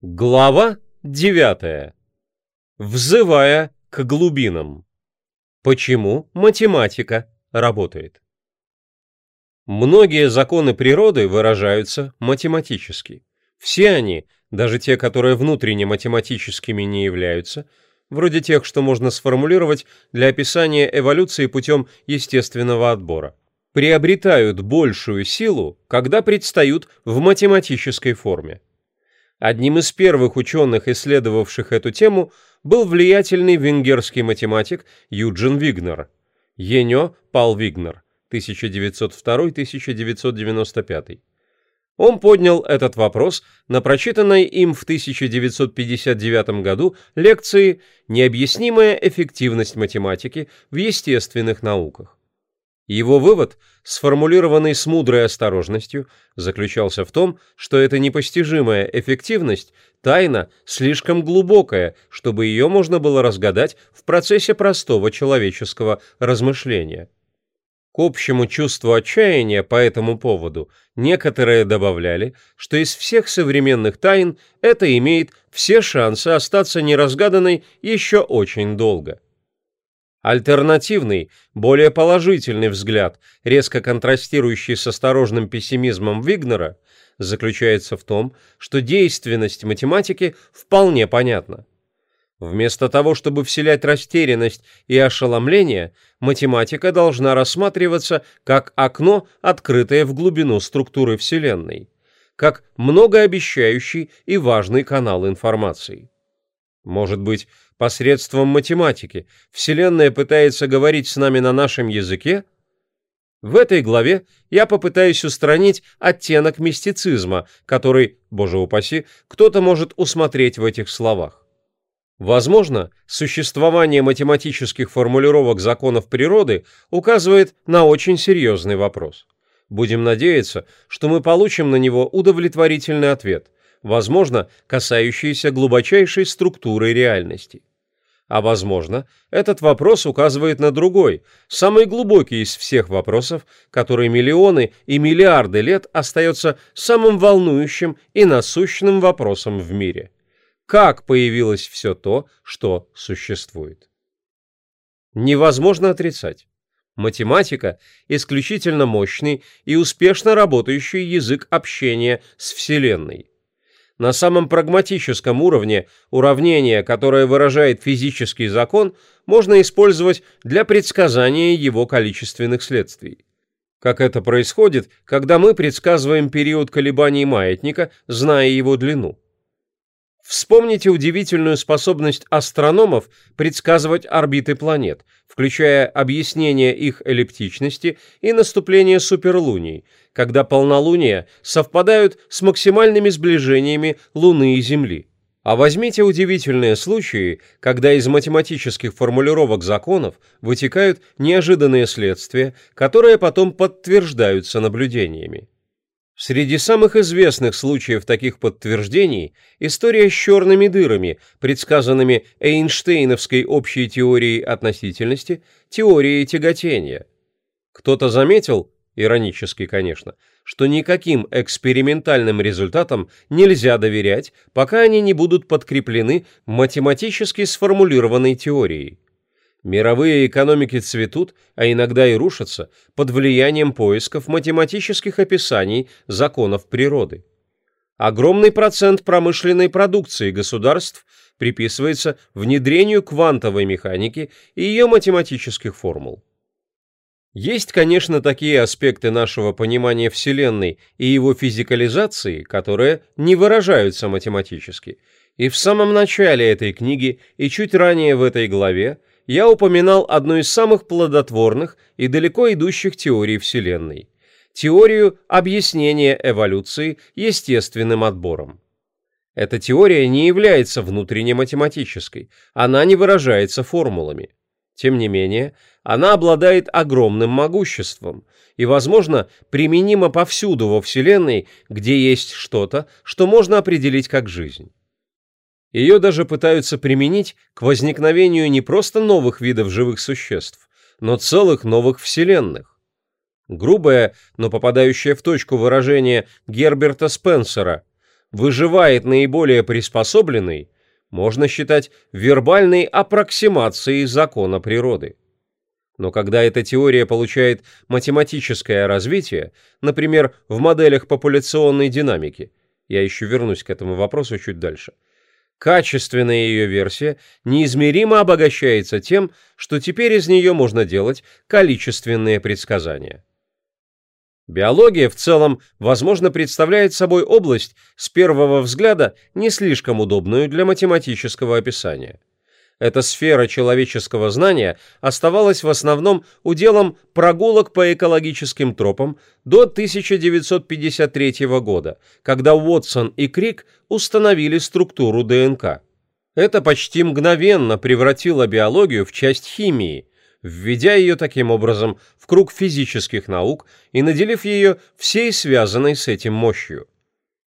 Глава 9. Взывая к глубинам. Почему математика работает? Многие законы природы выражаются математически. Все они, даже те, которые внутренне математическими не являются, вроде тех, что можно сформулировать для описания эволюции путем естественного отбора, приобретают большую силу, когда предстают в математической форме. Одним из первых ученых, исследовавших эту тему, был влиятельный венгерский математик Юджин Вигнер. Енё Пал Вигнер, 1902-1995. Он поднял этот вопрос на прочитанной им в 1959 году лекции «Необъяснимая эффективность математики в естественных науках». Его вывод, сформулированный с мудрой осторожностью, заключался в том, что эта непостижимая эффективность – тайна слишком глубокая, чтобы ее можно было разгадать в процессе простого человеческого размышления. К общему чувству отчаяния по этому поводу некоторые добавляли, что из всех современных тайн это имеет все шансы остаться неразгаданной еще очень долго. Альтернативный, более положительный взгляд, резко контрастирующий с осторожным пессимизмом Вигнера, заключается в том, что действенность математики вполне понятна. Вместо того, чтобы вселять растерянность и ошеломление, математика должна рассматриваться как окно, открытое в глубину структуры Вселенной, как многообещающий и важный канал информации. Может быть, посредством математики Вселенная пытается говорить с нами на нашем языке? В этой главе я попытаюсь устранить оттенок мистицизма, который, боже упаси, кто-то может усмотреть в этих словах. Возможно, существование математических формулировок законов природы указывает на очень серьезный вопрос. Будем надеяться, что мы получим на него удовлетворительный ответ – возможно, касающиеся глубочайшей структуры реальности. А возможно, этот вопрос указывает на другой, самый глубокий из всех вопросов, который миллионы и миллиарды лет остается самым волнующим и насущным вопросом в мире. Как появилось все то, что существует? Невозможно отрицать. Математика – исключительно мощный и успешно работающий язык общения с Вселенной. На самом прагматическом уровне уравнение, которое выражает физический закон, можно использовать для предсказания его количественных следствий. Как это происходит, когда мы предсказываем период колебаний маятника, зная его длину. Вспомните удивительную способность астрономов предсказывать орбиты планет, включая объяснение их эллиптичности и наступление суперлуний, когда полнолуния совпадают с максимальными сближениями Луны и Земли. А возьмите удивительные случаи, когда из математических формулировок законов вытекают неожиданные следствия, которые потом подтверждаются наблюдениями. Среди самых известных случаев таких подтверждений история с черными дырами, предсказанными Эйнштейновской общей теорией относительности, теорией тяготения. Кто-то заметил, иронически, конечно, что никаким экспериментальным результатам нельзя доверять, пока они не будут подкреплены математически сформулированной теорией. Мировые экономики цветут, а иногда и рушатся, под влиянием поисков математических описаний законов природы. Огромный процент промышленной продукции государств приписывается внедрению квантовой механики и ее математических формул. Есть, конечно, такие аспекты нашего понимания Вселенной и его физикализации, которые не выражаются математически. И в самом начале этой книги и чуть ранее в этой главе я упоминал одну из самых плодотворных и далеко идущих теорий Вселенной – теорию объяснения эволюции естественным отбором. Эта теория не является внутренне математической, она не выражается формулами. Тем не менее, она обладает огромным могуществом и, возможно, применима повсюду во Вселенной, где есть что-то, что можно определить как жизнь. Ее даже пытаются применить к возникновению не просто новых видов живых существ, но целых новых вселенных. Грубое, но попадающее в точку выражение Герберта Спенсера выживает наиболее приспособленный, можно считать вербальной аппроксимацией закона природы. Но когда эта теория получает математическое развитие, например, в моделях популяционной динамики, я еще вернусь к этому вопросу чуть дальше, качественная ее версия неизмеримо обогащается тем, что теперь из нее можно делать количественные предсказания. Биология в целом, возможно, представляет собой область, с первого взгляда, не слишком удобную для математического описания. Эта сфера человеческого знания оставалась в основном уделом прогулок по экологическим тропам до 1953 года, когда Уотсон и Крик установили структуру ДНК. Это почти мгновенно превратило биологию в часть химии, введя ее таким образом в круг физических наук и наделив ее всей связанной с этим мощью.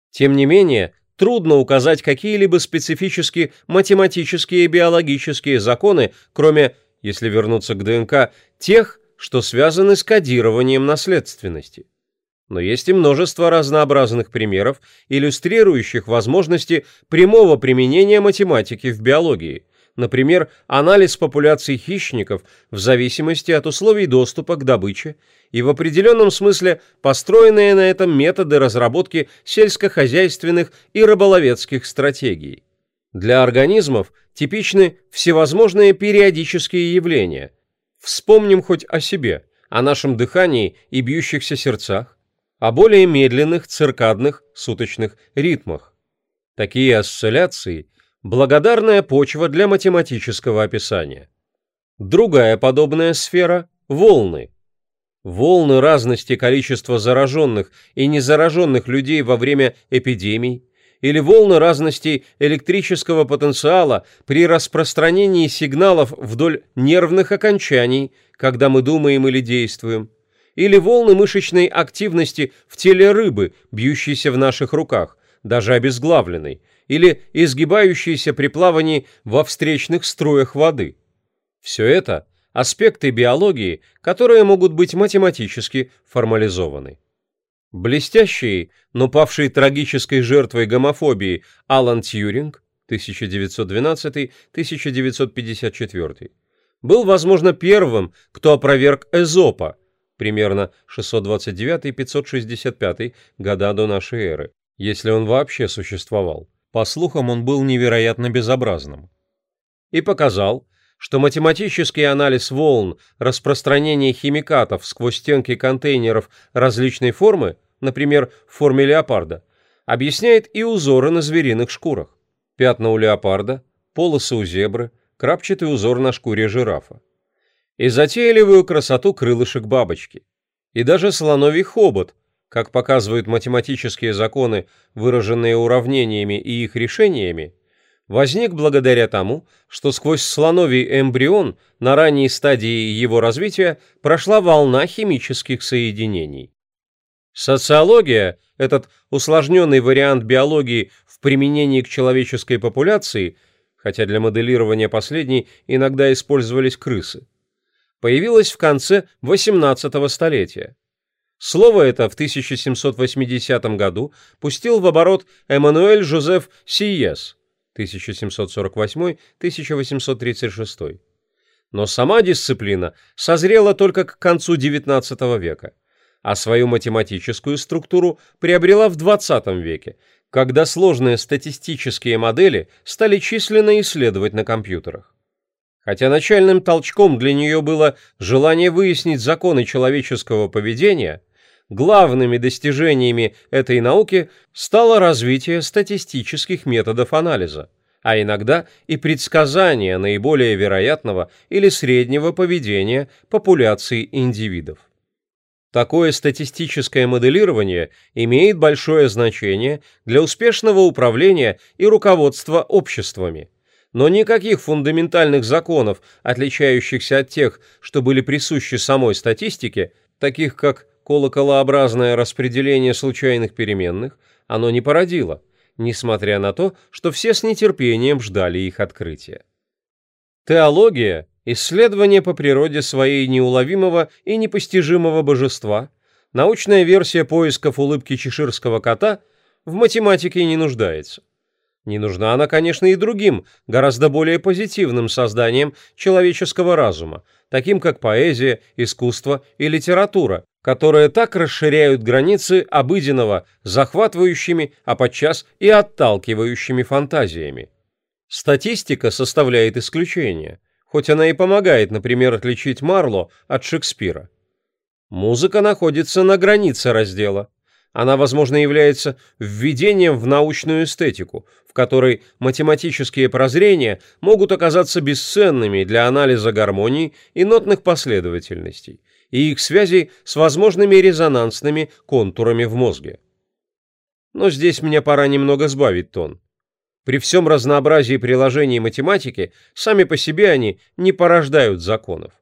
Тем не менее, трудно указать какие-либо специфические математические и биологические законы, кроме, если вернуться к ДНК, тех, что связаны с кодированием наследственности. Но есть и множество разнообразных примеров, иллюстрирующих возможности прямого применения математики в биологии – например, анализ популяций хищников в зависимости от условий доступа к добыче и в определенном смысле построенные на этом методы разработки сельскохозяйственных и рыболовецких стратегий. Для организмов типичны всевозможные периодические явления. Вспомним хоть о себе, о нашем дыхании и бьющихся сердцах, о более медленных циркадных суточных ритмах. Такие осцилляции благодарная почва для математического описания. Другая подобная сфера – волны. Волны разности количества зараженных и незараженных людей во время эпидемий или волны разности электрического потенциала при распространении сигналов вдоль нервных окончаний, когда мы думаем или действуем, или волны мышечной активности в теле рыбы, бьющейся в наших руках, даже обезглавленной, или изгибающиеся при плавании во встречных струях воды. Все это – аспекты биологии, которые могут быть математически формализованы. Блестящий, но павший трагической жертвой гомофобии Алан Тьюринг 1912-1954 был, возможно, первым, кто опроверг Эзопа примерно 629-565 года до нашей эры, если он вообще существовал. По слухам, он был невероятно безобразным. И показал, что математический анализ волн распространения химикатов сквозь стенки контейнеров различной формы, например, в форме леопарда, объясняет и узоры на звериных шкурах. Пятна у леопарда, полосы у зебры, крапчатый узор на шкуре жирафа. И затейливую красоту крылышек бабочки. И даже слоновий хобот, как показывают математические законы, выраженные уравнениями и их решениями, возник благодаря тому, что сквозь слоновий эмбрион на ранней стадии его развития прошла волна химических соединений. Социология, этот усложненный вариант биологии в применении к человеческой популяции, хотя для моделирования последней иногда использовались крысы, появилась в конце XVIII столетия. Слово это в 1780 году пустил в оборот Эммануэль Жозеф Сиес 1748-1836. Но сама дисциплина созрела только к концу XIX века, а свою математическую структуру приобрела в XX веке, когда сложные статистические модели стали численно исследовать на компьютерах. Хотя начальным толчком для нее было желание выяснить законы человеческого поведения – главными достижениями этой науки стало развитие статистических методов анализа, а иногда и предсказания наиболее вероятного или среднего поведения популяции индивидов. Такое статистическое моделирование имеет большое значение для успешного управления и руководства обществами, но никаких фундаментальных законов, отличающихся от тех, что были присущи самой статистике, таких как колоколообразное распределение случайных переменных оно не породило, несмотря на то, что все с нетерпением ждали их открытия. Теология – исследование по природе своей неуловимого и непостижимого божества, научная версия поисков улыбки чеширского кота в математике не нуждается. Не нужна она, конечно, и другим, гораздо более позитивным созданиям человеческого разума, таким как поэзия, искусство и литература, которые так расширяют границы обыденного захватывающими, а подчас и отталкивающими фантазиями. Статистика составляет исключение, хоть она и помогает, например, отличить Марло от Шекспира. Музыка находится на границе раздела. Она, возможно, является введением в научную эстетику, в которой математические прозрения могут оказаться бесценными для анализа гармонии и нотных последовательностей и их связей с возможными резонансными контурами в мозге. Но здесь мне пора немного сбавить тон. При всем разнообразии приложений математики, сами по себе они не порождают законов.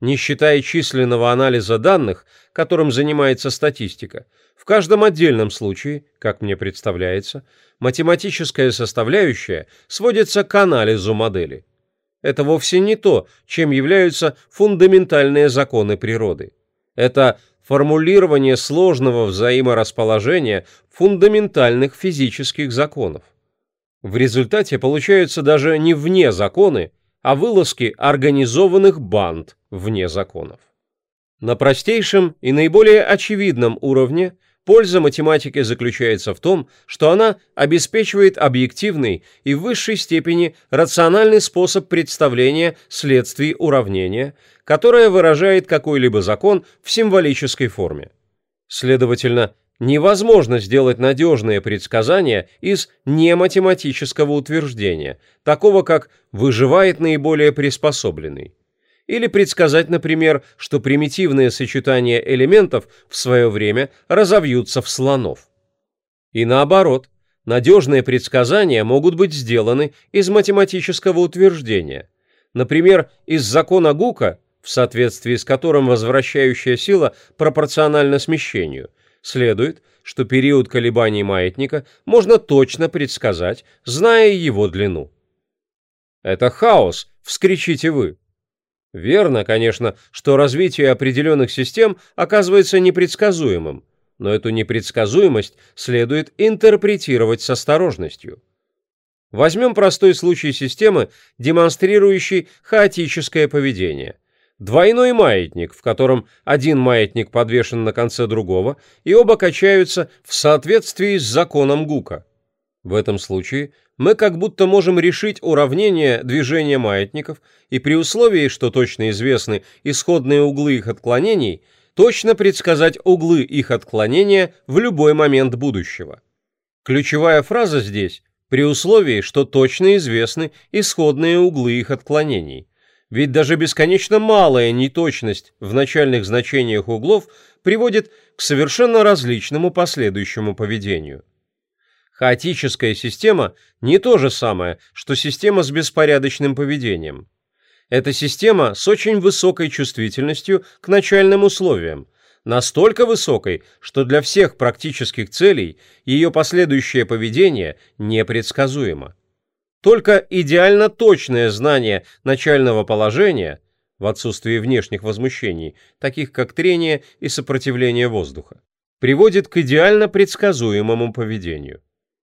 Не считая численного анализа данных, которым занимается статистика, в каждом отдельном случае, как мне представляется, математическая составляющая сводится к анализу модели. Это вовсе не то, чем являются фундаментальные законы природы. Это формулирование сложного взаиморасположения фундаментальных физических законов. В результате получаются даже не вне законы, а вылазки организованных банд вне законов. На простейшем и наиболее очевидном уровне – Польза математики заключается в том, что она обеспечивает объективный и в высшей степени рациональный способ представления следствий уравнения, которое выражает какой-либо закон в символической форме. Следовательно, невозможно сделать надежные предсказания из нематематического утверждения, такого как «выживает наиболее приспособленный». Или предсказать, например, что примитивные сочетания элементов в свое время разовьются в слонов. И наоборот, надежные предсказания могут быть сделаны из математического утверждения. Например, из закона Гука, в соответствии с которым возвращающая сила пропорциональна смещению, следует, что период колебаний маятника можно точно предсказать, зная его длину. «Это хаос!» — вскричите вы. Верно, конечно, что развитие определенных систем оказывается непредсказуемым, но эту непредсказуемость следует интерпретировать с осторожностью. Возьмем простой случай системы, демонстрирующей хаотическое поведение. Двойной маятник, в котором один маятник подвешен на конце другого, и оба качаются в соответствии с законом Гука. В этом случае мы как будто можем решить уравнение движения маятников и при условии, что точно известны исходные углы их отклонений, точно предсказать углы их отклонения в любой момент будущего. Ключевая фраза здесь при условии, что точно известны исходные углы их отклонений. Ведь даже бесконечно малая неточность в начальных значениях углов приводит к совершенно различному последующему поведению. Хаотическая система не то же самое, что система с беспорядочным поведением. Это система с очень высокой чувствительностью к начальным условиям, настолько высокой, что для всех практических целей ее последующее поведение непредсказуемо. Только идеально точное знание начального положения, в отсутствии внешних возмущений, таких как трение и сопротивление воздуха, приводит к идеально предсказуемому поведению.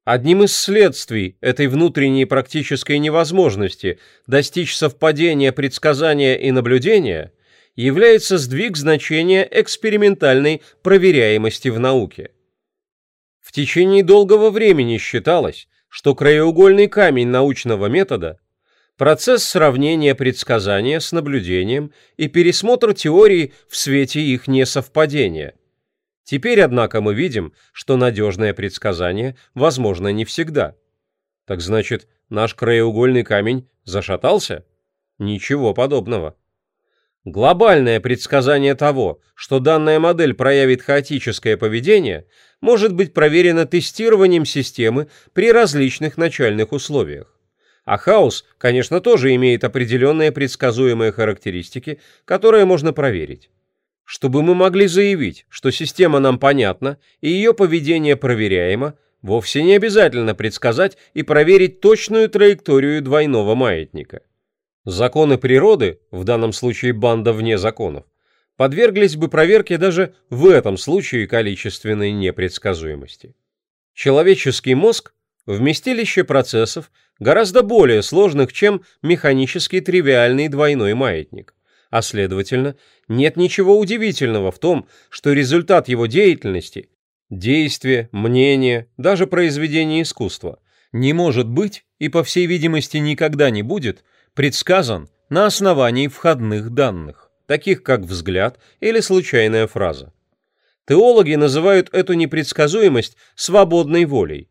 Одним из следствий этой внутренней практической невозможности достичь совпадения предсказания и наблюдения является сдвиг значения экспериментальной проверяемости в науке. В течение долгого времени считалось, что краеугольный камень научного метода – процесс сравнения предсказания с наблюдением и пересмотр теорий в свете их несовпадения – Теперь, однако, мы видим, что надежное предсказание возможно не всегда. Так значит, наш краеугольный камень зашатался? Ничего подобного. Глобальное предсказание того, что данная модель проявит хаотическое поведение, может быть проверено тестированием системы при различных начальных условиях. А хаос, конечно, тоже имеет определенные предсказуемые характеристики, которые можно проверить. Чтобы мы могли заявить, что система нам понятна и ее поведение проверяемо, вовсе не обязательно предсказать и проверить точную траекторию двойного маятника. Законы природы, в данном случае банда вне законов, подверглись бы проверке даже в этом случае количественной непредсказуемости. Человеческий мозг – вместилище процессов гораздо более сложных, чем механический тривиальный двойной маятник. А следовательно, нет ничего удивительного в том, что результат его деятельности – действие, мнение, даже произведение искусства – не может быть и, по всей видимости, никогда не будет предсказан на основании входных данных, таких как взгляд или случайная фраза. Теологи называют эту непредсказуемость свободной волей.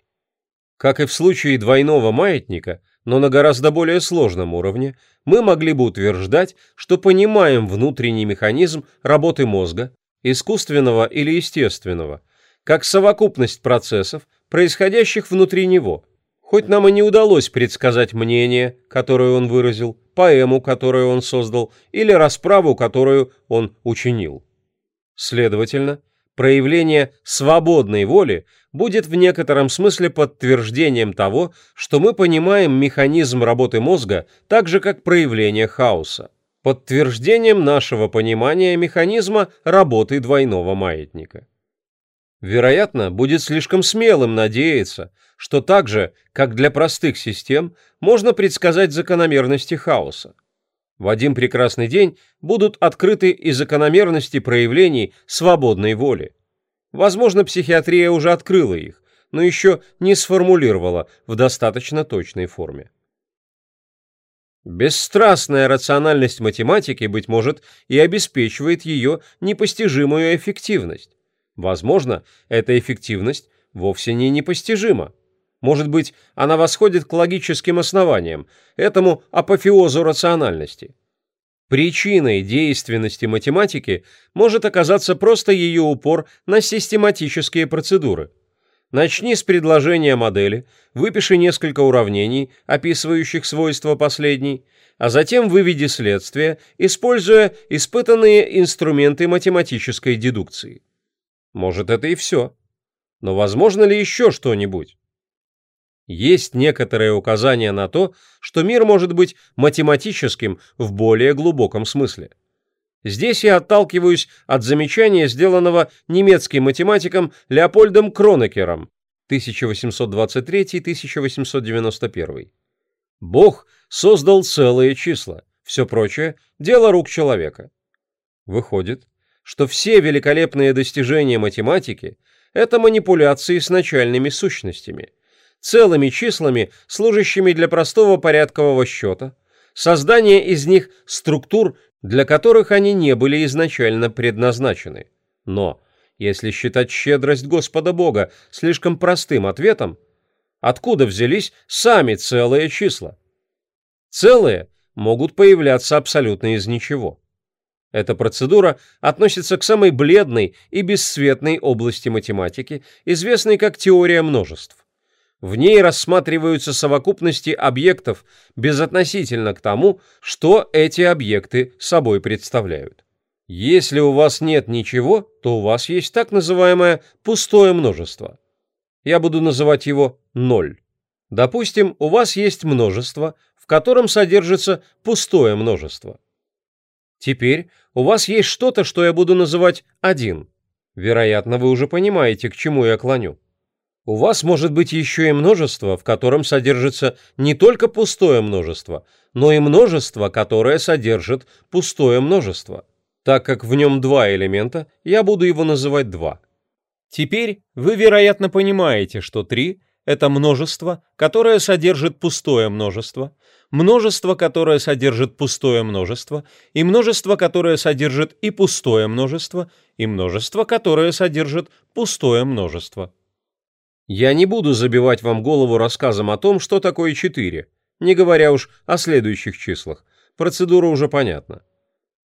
Как и в случае двойного маятника, но на гораздо более сложном уровне, мы могли бы утверждать, что понимаем внутренний механизм работы мозга, искусственного или естественного, как совокупность процессов, происходящих внутри него. Хоть нам и не удалось предсказать мнение, которое он выразил, поэму, которую он создал, или расправу, которую он учинил. Следовательно, проявление свободной воли будет в некотором смысле подтверждением того, что мы понимаем механизм работы мозга так же, как проявление хаоса, подтверждением нашего понимания механизма работы двойного маятника. Вероятно, будет слишком смелым надеяться, что так же, как для простых систем, можно предсказать закономерности хаоса. В один прекрасный день будут открыты и закономерности проявлений свободной воли. Возможно, психиатрия уже открыла их, но еще не сформулировала в достаточно точной форме. Бесстрастная рациональность математики, быть может, и обеспечивает ее непостижимую эффективность. Возможно, эта эффективность вовсе не непостижима. Может быть, она восходит к логическим основаниям, этому апофеозу рациональности. Причиной действенности математики может оказаться просто ее упор на систематические процедуры. Начни с предложения модели, выпиши несколько уравнений, описывающих свойства последней, а затем выведи следствие, используя испытанные инструменты математической дедукции. Может, это и все. Но возможно ли еще что-нибудь? Есть некоторые указания на то, что мир может быть математическим в более глубоком смысле. Здесь я отталкиваюсь от замечания, сделанного немецким математиком Леопольдом Кронекером 1823-1891. Бог создал целые числа, все прочее – дело рук человека. Выходит, что все великолепные достижения математики – это манипуляции с начальными сущностями – целыми числами, служащими для простого порядкового счета, создание из них структур, для которых они не были изначально предназначены. Но, если считать щедрость Господа Бога слишком простым ответом, откуда взялись сами целые числа? Целые могут появляться абсолютно из ничего. Эта процедура относится к самой бледной и бесцветной области математики, известной как теория множеств. В ней рассматриваются совокупности объектов безотносительно к тому, что эти объекты собой представляют. Если у вас нет ничего, то у вас есть так называемое пустое множество. Я буду называть его ноль. Допустим, у вас есть множество, в котором содержится пустое множество. Теперь у вас есть что-то, что я буду называть один. Вероятно, вы уже понимаете, к чему я клоню. У вас может быть еще и множество, в котором содержится не только пустое множество, но и множество, которое содержит пустое множество. Так как в нем два элемента, я буду его называть 2. Теперь вы, вероятно, понимаете, что 3 – это множество, которое содержит пустое множество, множество, которое содержит пустое множество, и множество, которое содержит и пустое множество, и множество, которое содержит пустое множество. Я не буду забивать вам голову рассказом о том, что такое 4, не говоря уж о следующих числах. Процедура уже понятна.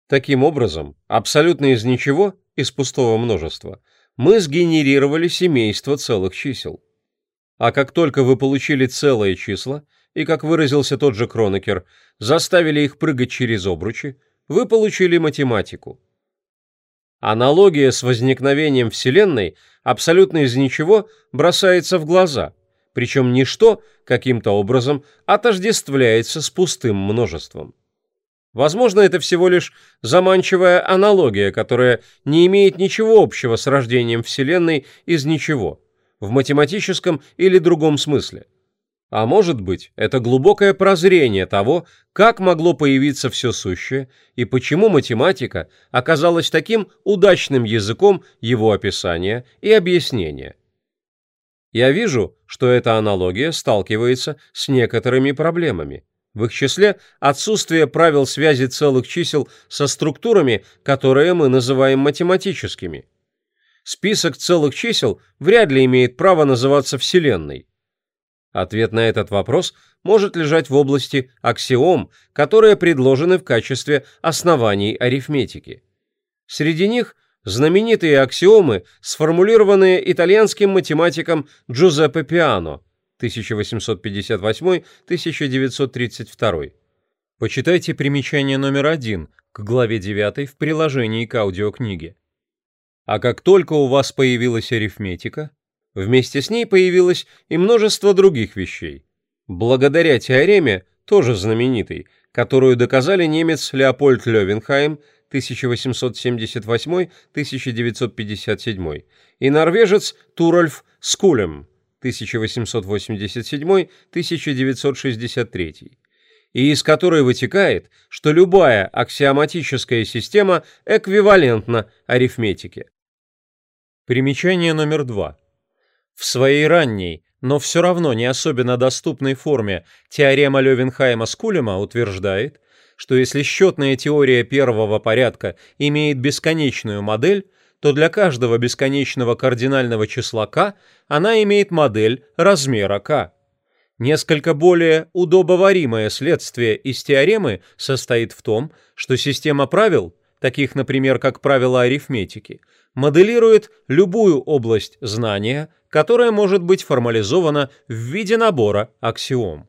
Таким образом, абсолютно из ничего, из пустого множества, мы сгенерировали семейство целых чисел. А как только вы получили целые числа, и, как выразился тот же Кронекер, заставили их прыгать через обручи, вы получили математику. Аналогия с возникновением Вселенной абсолютно из ничего бросается в глаза, причем ничто каким-то образом отождествляется с пустым множеством. Возможно, это всего лишь заманчивая аналогия, которая не имеет ничего общего с рождением Вселенной из ничего. в математическом или другом смысле. А может быть, это глубокое прозрение того, как могло появиться все сущее и почему математика оказалась таким удачным языком его описания и объяснения. Я вижу, что эта аналогия сталкивается с некоторыми проблемами. В их числе отсутствие правил связи целых чисел со структурами, которые мы называем математическими. Список целых чисел вряд ли имеет право называться Вселенной. Ответ на этот вопрос может лежать в области аксиом, которые предложены в качестве оснований арифметики. Среди них знаменитые аксиомы, сформулированные итальянским математиком Джузеппе Пиано 1858-1932. Почитайте примечание номер один к главе 9 в приложении к аудиокниге. А как только у вас появилась арифметика, Вместе с ней появилось и множество других вещей. Благодаря теореме, тоже знаменитой, которую доказали немец Леопольд Левенхайм 1878-1957 и норвежец Турольф Скулем 1887-1963, и из которой вытекает, что любая аксиоматическая система эквивалентна арифметике. Примечание номер два. В своей ранней, но все равно не особенно доступной форме теорема Левенхайма-Скулема утверждает, что если счетная теория первого порядка имеет бесконечную модель, то для каждого бесконечного кардинального числа k она имеет модель размера k. Несколько более удобоваримое следствие из теоремы состоит в том, что система правил, таких, например, как правила арифметики, моделирует любую область знания, которая может быть формализована в виде набора аксиом.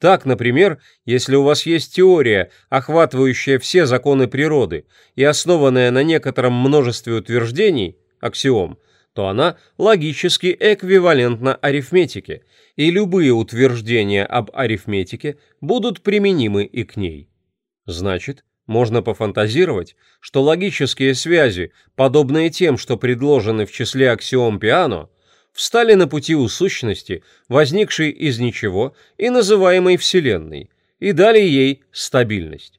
Так, например, если у вас есть теория, охватывающая все законы природы и основанная на некотором множестве утверждений, аксиом, то она логически эквивалентна арифметике, и любые утверждения об арифметике будут применимы и к ней. Значит, можно пофантазировать, что логические связи, подобные тем, что предложены в числе аксиом Пиано, встали на пути у сущности, возникшей из ничего и называемой Вселенной, и дали ей стабильность.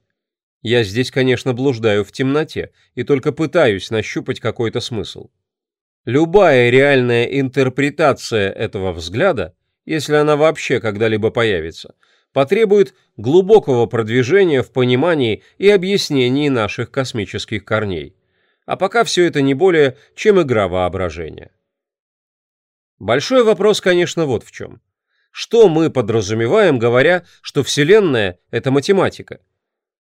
Я здесь, конечно, блуждаю в темноте и только пытаюсь нащупать какой-то смысл. Любая реальная интерпретация этого взгляда, если она вообще когда-либо появится – потребует глубокого продвижения в понимании и объяснении наших космических корней. А пока все это не более, чем игра воображения. Большой вопрос, конечно, вот в чем. Что мы подразумеваем, говоря, что Вселенная – это математика?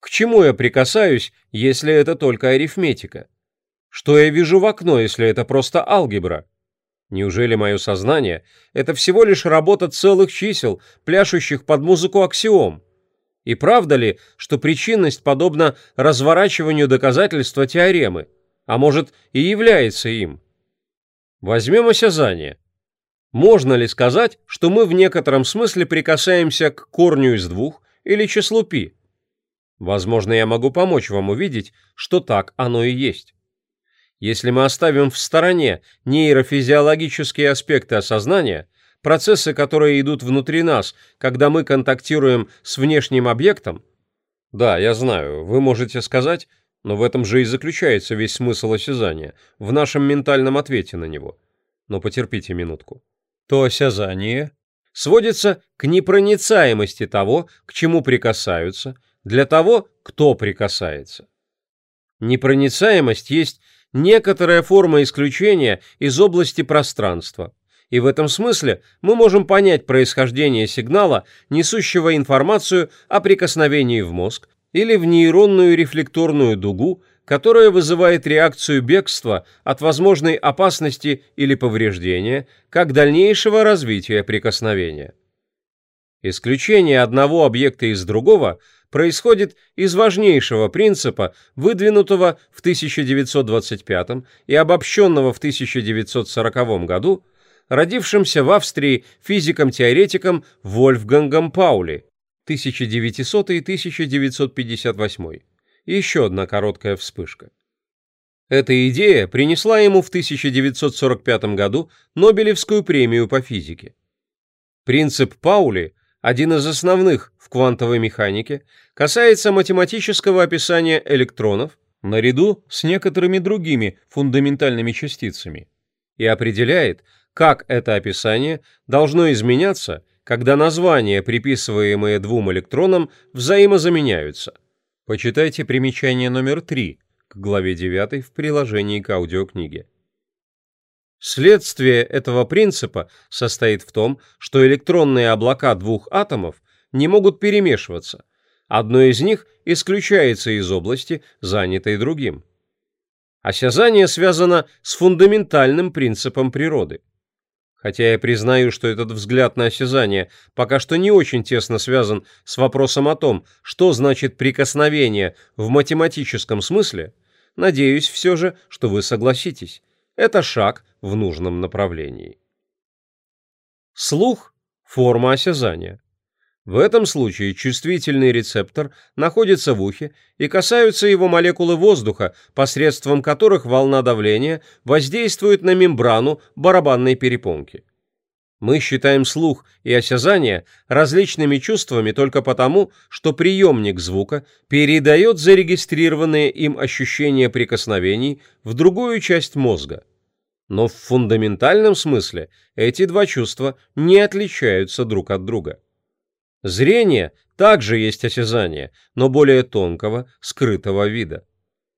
К чему я прикасаюсь, если это только арифметика? Что я вижу в окно, если это просто алгебра? Неужели мое сознание — это всего лишь работа целых чисел, пляшущих под музыку аксиом? И правда ли, что причинность подобна разворачиванию доказательства теоремы, а может и является им? Возьмем осязание. Можно ли сказать, что мы в некотором смысле прикасаемся к корню из двух или числу π? Возможно, я могу помочь вам увидеть, что так оно и есть. Если мы оставим в стороне нейрофизиологические аспекты осознания, процессы, которые идут внутри нас, когда мы контактируем с внешним объектом, да, я знаю, вы можете сказать, но в этом же и заключается весь смысл осязания, в нашем ментальном ответе на него. Но потерпите минутку. То осязание сводится к непроницаемости того, к чему прикасаются, для того, кто прикасается. Непроницаемость есть некоторая форма исключения из области пространства. И в этом смысле мы можем понять происхождение сигнала, несущего информацию о прикосновении в мозг или в нейронную рефлекторную дугу, которая вызывает реакцию бегства от возможной опасности или повреждения, как дальнейшего развития прикосновения. Исключение одного объекта из другого – происходит из важнейшего принципа, выдвинутого в 1925 и обобщенного в 1940 году, родившимся в Австрии физиком-теоретиком Вольфгангом Паули 1900-1958. Еще одна короткая вспышка. Эта идея принесла ему в 1945 году Нобелевскую премию по физике. Принцип Паули, один из основных в квантовой механике, касается математического описания электронов наряду с некоторыми другими фундаментальными частицами и определяет, как это описание должно изменяться, когда названия, приписываемые двум электронам, взаимозаменяются. Почитайте примечание номер 3 к главе 9 в приложении к аудиокниге. Следствие этого принципа состоит в том, что электронные облака двух атомов не могут перемешиваться. Одно из них исключается из области, занятой другим. Осязание связано с фундаментальным принципом природы. Хотя я признаю, что этот взгляд на осязание пока что не очень тесно связан с вопросом о том, что значит прикосновение в математическом смысле, надеюсь все же, что вы согласитесь. Это шаг в нужном направлении. Слух – форма осязания. В этом случае чувствительный рецептор находится в ухе и касаются его молекулы воздуха, посредством которых волна давления воздействует на мембрану барабанной перепонки. Мы считаем слух и осязание различными чувствами только потому, что приемник звука передает зарегистрированные им ощущения прикосновений в другую часть мозга. Но в фундаментальном смысле эти два чувства не отличаются друг от друга. Зрение также есть осязание, но более тонкого, скрытого вида.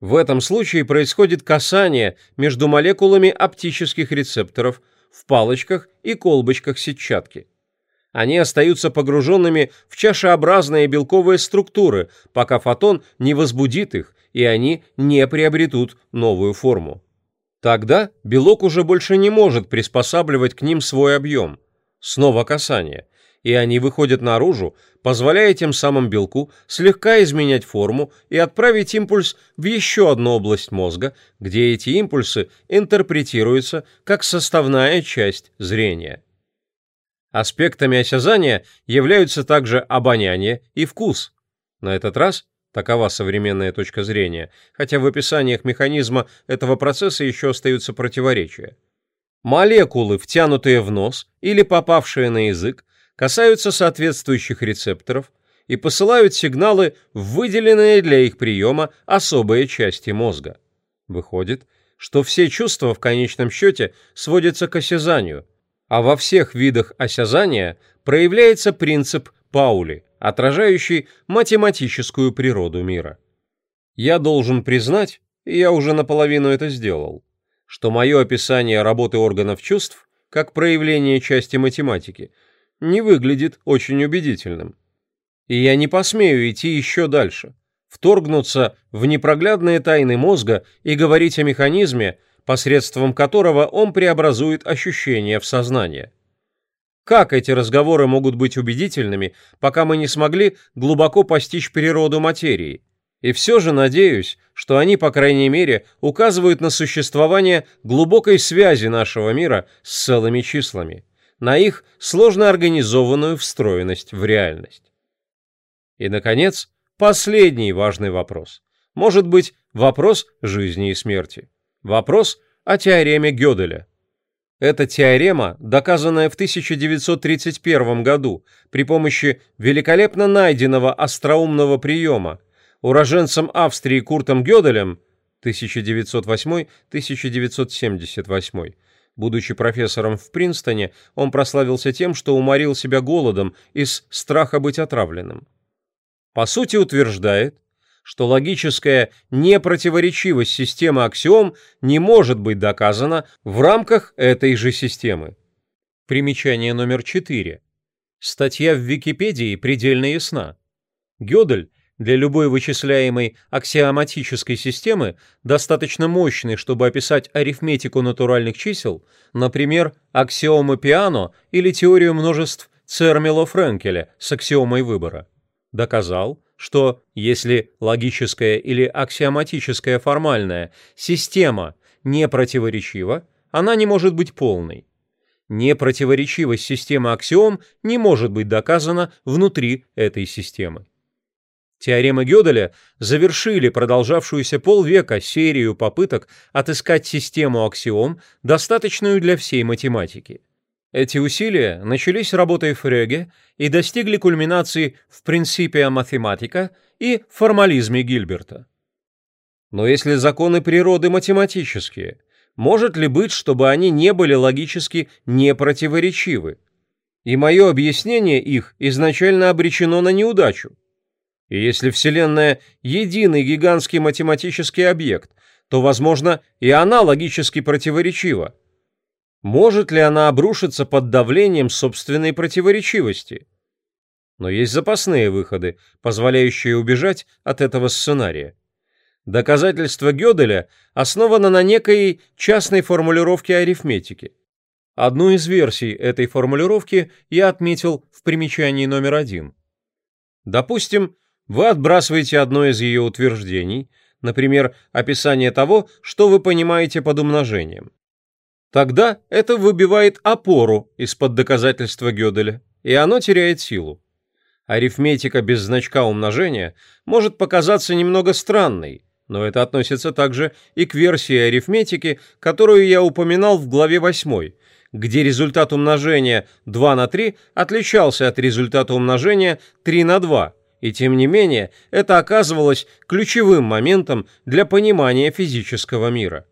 В этом случае происходит касание между молекулами оптических рецепторов в палочках и колбочках сетчатки. Они остаются погруженными в чашеобразные белковые структуры, пока фотон не возбудит их, и они не приобретут новую форму. Тогда белок уже больше не может приспосабливать к ним свой объем. Снова касание – и они выходят наружу, позволяя тем самым белку слегка изменять форму и отправить импульс в еще одну область мозга, где эти импульсы интерпретируются как составная часть зрения. Аспектами осязания являются также обоняние и вкус. На этот раз такова современная точка зрения, хотя в описаниях механизма этого процесса еще остаются противоречия. Молекулы, втянутые в нос или попавшие на язык, касаются соответствующих рецепторов и посылают сигналы в выделенные для их приема особые части мозга. Выходит, что все чувства в конечном счете сводятся к осязанию, а во всех видах осязания проявляется принцип Паули, отражающий математическую природу мира. Я должен признать, и я уже наполовину это сделал, что мое описание работы органов чувств как проявление части математики – не выглядит очень убедительным. И я не посмею идти еще дальше, вторгнуться в непроглядные тайны мозга и говорить о механизме, посредством которого он преобразует ощущения в сознание. Как эти разговоры могут быть убедительными, пока мы не смогли глубоко постичь природу материи? И все же надеюсь, что они, по крайней мере, указывают на существование глубокой связи нашего мира с целыми числами на их сложно организованную встроенность в реальность. И, наконец, последний важный вопрос. Может быть, вопрос жизни и смерти. Вопрос о теореме Гёделя. Эта теорема, доказанная в 1931 году при помощи великолепно найденного остроумного приема уроженцем Австрии Куртом Гёделем 1908-1978, Будучи профессором в Принстоне, он прославился тем, что уморил себя голодом из страха быть отравленным. По сути утверждает, что логическая непротиворечивость системы аксиом не может быть доказана в рамках этой же системы. Примечание номер 4. Статья в Википедии предельно ясна. Гёдель для любой вычисляемой аксиоматической системы достаточно мощной, чтобы описать арифметику натуральных чисел, например, аксиомы Пиано или теорию множеств Цермело-Френкеля с аксиомой выбора. Доказал, что если логическая или аксиоматическая формальная система не противоречива, она не может быть полной. Непротиворечивость системы аксиом не может быть доказана внутри этой системы. Теоремы Гёделя завершили продолжавшуюся полвека серию попыток отыскать систему аксиом, достаточную для всей математики. Эти усилия начались работой Фреге и достигли кульминации в принципе математика и формализме Гильберта. Но если законы природы математические, может ли быть, чтобы они не были логически непротиворечивы? И мое объяснение их изначально обречено на неудачу. И если Вселенная – единый гигантский математический объект, то, возможно, и она логически противоречива. Может ли она обрушиться под давлением собственной противоречивости? Но есть запасные выходы, позволяющие убежать от этого сценария. Доказательство Гёделя основано на некой частной формулировке арифметики. Одну из версий этой формулировки я отметил в примечании номер один. Допустим, вы отбрасываете одно из ее утверждений, например, описание того, что вы понимаете под умножением. Тогда это выбивает опору из-под доказательства Гёделя, и оно теряет силу. Арифметика без значка умножения может показаться немного странной, но это относится также и к версии арифметики, которую я упоминал в главе 8, где результат умножения 2 на 3 отличался от результата умножения 3 на 2, и тем не менее это оказывалось ключевым моментом для понимания физического мира.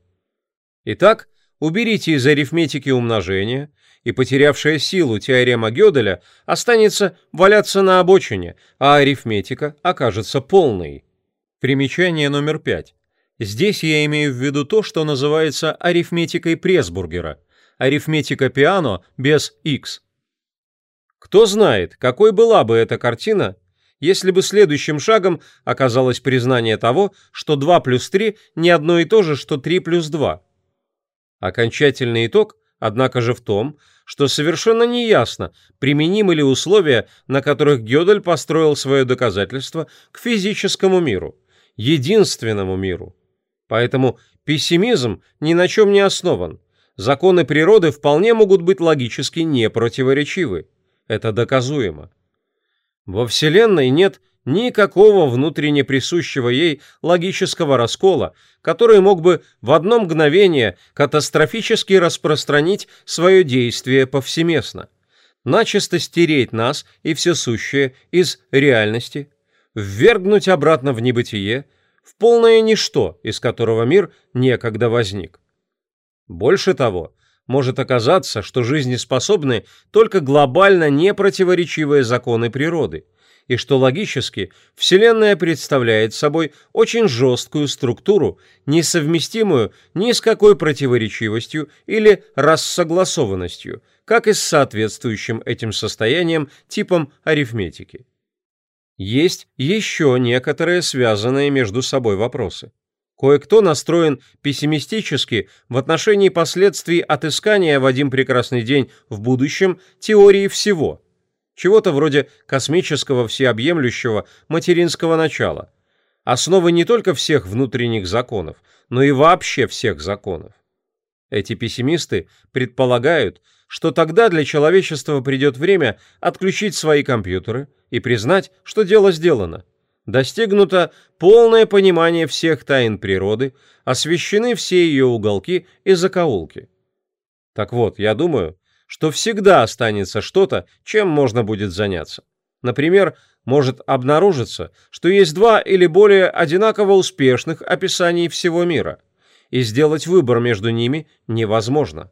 Итак, уберите из арифметики умножение, и потерявшая силу теорема Гёделя останется валяться на обочине, а арифметика окажется полной. Примечание номер пять. Здесь я имею в виду то, что называется арифметикой Пресбургера, арифметика пиано без x. Кто знает, какой была бы эта картина, если бы следующим шагом оказалось признание того, что 2 плюс 3 не одно и то же, что 3 плюс 2. Окончательный итог, однако же в том, что совершенно неясно, применимы ли условия, на которых Гёдель построил свое доказательство к физическому миру, единственному миру. Поэтому пессимизм ни на чем не основан. Законы природы вполне могут быть логически непротиворечивы. Это доказуемо. Во Вселенной нет никакого внутренне присущего ей логического раскола, который мог бы в одно мгновение катастрофически распространить свое действие повсеместно, начисто стереть нас и все сущее из реальности, ввергнуть обратно в небытие, в полное ничто, из которого мир некогда возник. Больше того, может оказаться, что жизнеспособны только глобально непротиворечивые законы природы, и что логически Вселенная представляет собой очень жесткую структуру, несовместимую ни с какой противоречивостью или рассогласованностью, как и с соответствующим этим состоянием типом арифметики. Есть еще некоторые связанные между собой вопросы. Кое-кто настроен пессимистически в отношении последствий отыскания в один прекрасный день в будущем теории всего, чего-то вроде космического всеобъемлющего материнского начала, основы не только всех внутренних законов, но и вообще всех законов. Эти пессимисты предполагают, что тогда для человечества придет время отключить свои компьютеры и признать, что дело сделано – достигнуто полное понимание всех тайн природы, освещены все ее уголки и закоулки. Так вот, я думаю, что всегда останется что-то, чем можно будет заняться. Например, может обнаружиться, что есть два или более одинаково успешных описаний всего мира, и сделать выбор между ними невозможно.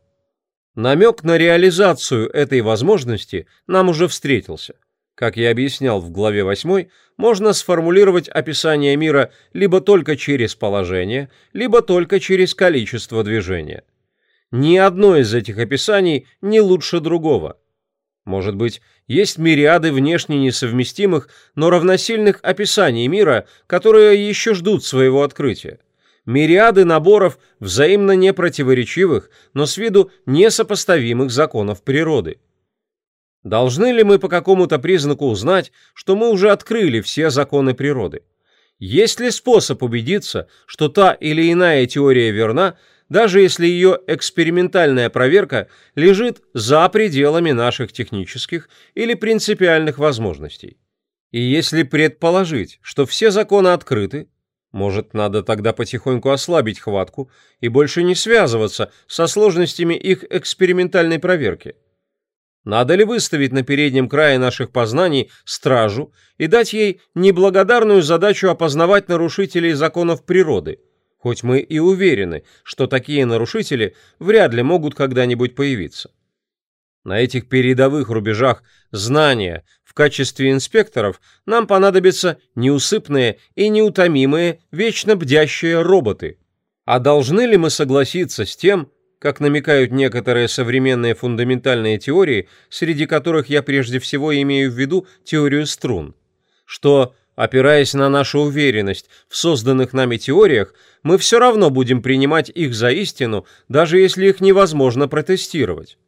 Намек на реализацию этой возможности нам уже встретился. Как я объяснял в главе 8, можно сформулировать описание мира либо только через положение, либо только через количество движения. Ни одно из этих описаний не лучше другого. Может быть, есть мириады внешне несовместимых, но равносильных описаний мира, которые еще ждут своего открытия. Мириады наборов взаимно непротиворечивых, но с виду несопоставимых законов природы. Должны ли мы по какому-то признаку узнать, что мы уже открыли все законы природы? Есть ли способ убедиться, что та или иная теория верна, даже если ее экспериментальная проверка лежит за пределами наших технических или принципиальных возможностей? И если предположить, что все законы открыты, может, надо тогда потихоньку ослабить хватку и больше не связываться со сложностями их экспериментальной проверки? Надо ли выставить на переднем крае наших познаний стражу и дать ей неблагодарную задачу опознавать нарушителей законов природы, хоть мы и уверены, что такие нарушители вряд ли могут когда-нибудь появиться? На этих передовых рубежах знания в качестве инспекторов нам понадобятся неусыпные и неутомимые, вечно бдящие роботы. А должны ли мы согласиться с тем, как намекают некоторые современные фундаментальные теории, среди которых я прежде всего имею в виду теорию струн, что, опираясь на нашу уверенность в созданных нами теориях, мы все равно будем принимать их за истину, даже если их невозможно протестировать.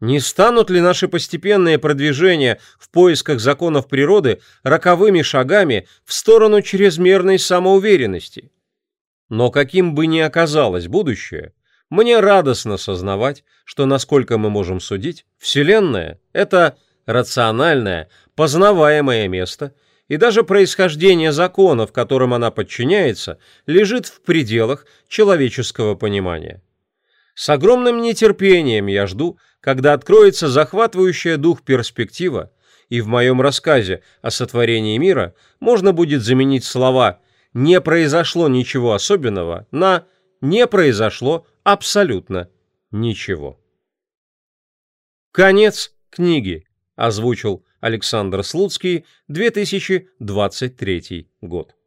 Не станут ли наши постепенные продвижения в поисках законов природы роковыми шагами в сторону чрезмерной самоуверенности? Но каким бы ни оказалось будущее, мне радостно сознавать, что, насколько мы можем судить, Вселенная — это рациональное, познаваемое место, и даже происхождение законов, которым она подчиняется, лежит в пределах человеческого понимания. С огромным нетерпением я жду, когда откроется захватывающая дух перспектива, и в моем рассказе о сотворении мира можно будет заменить слова «не произошло ничего особенного» на «не произошло абсолютно ничего. Конец книги озвучил Александр Слуцкий, 2023 год.